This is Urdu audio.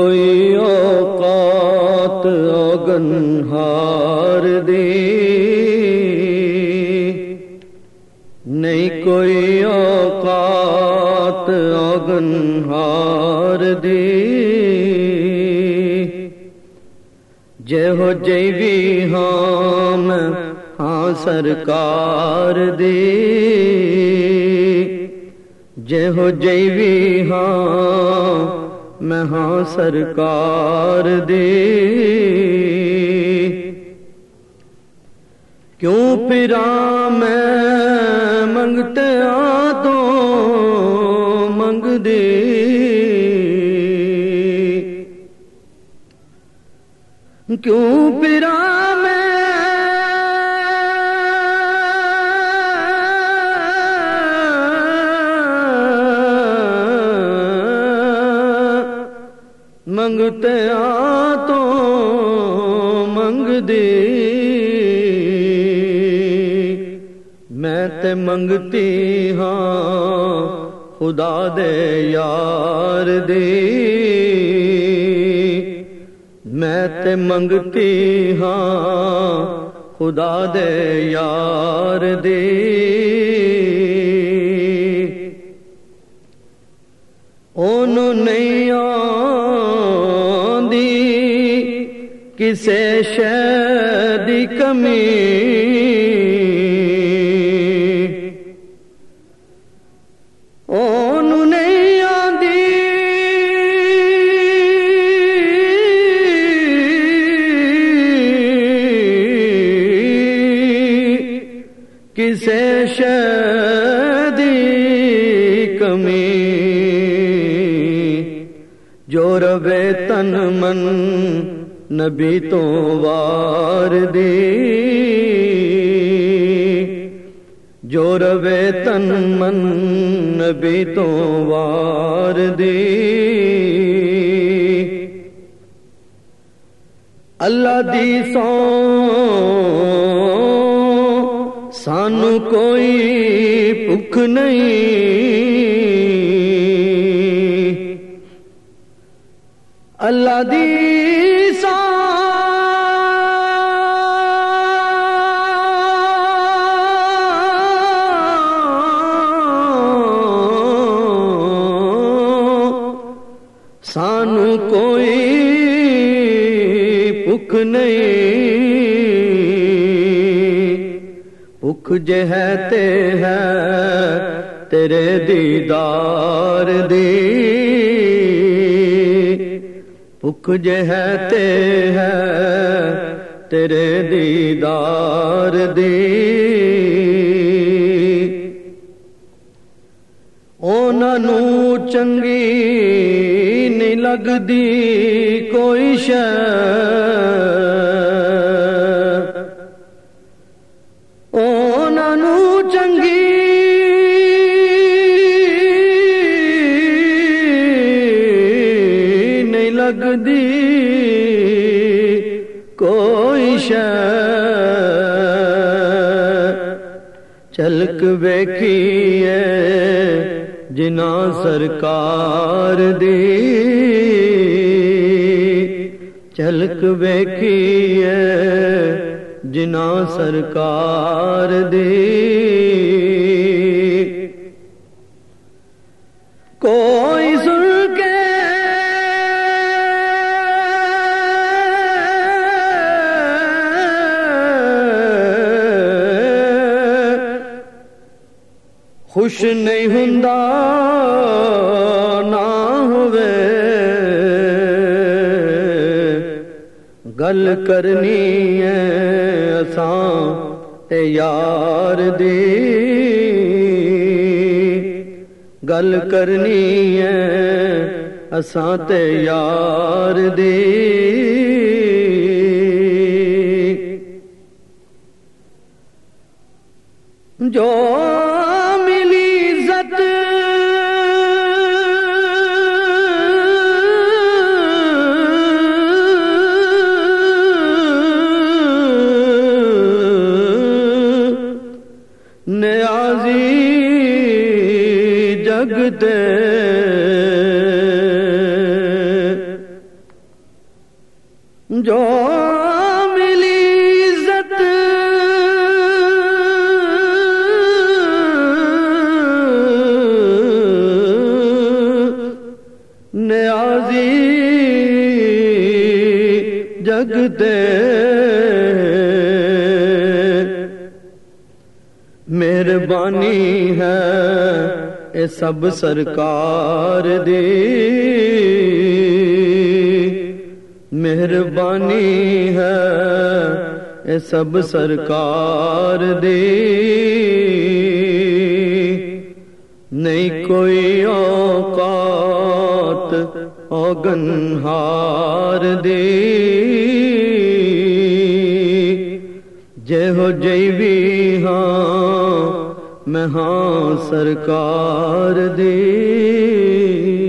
کوئی اوقات اوگن ہار دی نہیں کوئی اوقات اوگن ہار دی جے ہو جی بھی ہاں ہاں سرکار دی جے ہو جی بھی ہاں میں ہاں سرکار دے کیوں پھرا میں منگتے آ تو منگ دے کیوں پھرا منگتے آ تو منگ دی میں تے منگتی ہاں خدا دے یار دی میں تے منگتی ہاں خدا دے یار دی کسے شہدی کمی؟ اون نہیں آدھی کسے شہدی کمی؟ جو روے تن من نبی تو وار دی. جو روے تن من نبی تو وار دی. اللہ دی سو سانو کوئی بھوک نہیں. اللہ دی نہیں۔ پک جے ہے تیرے دیدار دی۔ پک جے ہے ہے تیرے دیدار دی۔ انہوں چنگی لگدی کوئی ش چنگی۔ نہیں لگدی کوئی ش چلک ویکھیے جنا سرکار دی چلک ویکھی جنا سرکار دی کوئی خوش نہیں ہوں نہ ہوئے۔ گل کرنی ہے تے یار دی۔ گل کرنی ہے تے یار دی۔ جو نیازی جگتے جو ملی عزت نیازی جگتے مہربانی ہے اے سب سرکار دی مہربانی ہے اے سب سرکار دی نہیں کوئی اوقات اوگن ہار دی جے ہو جی بھی ہاں میں ہاں سرکار دی۔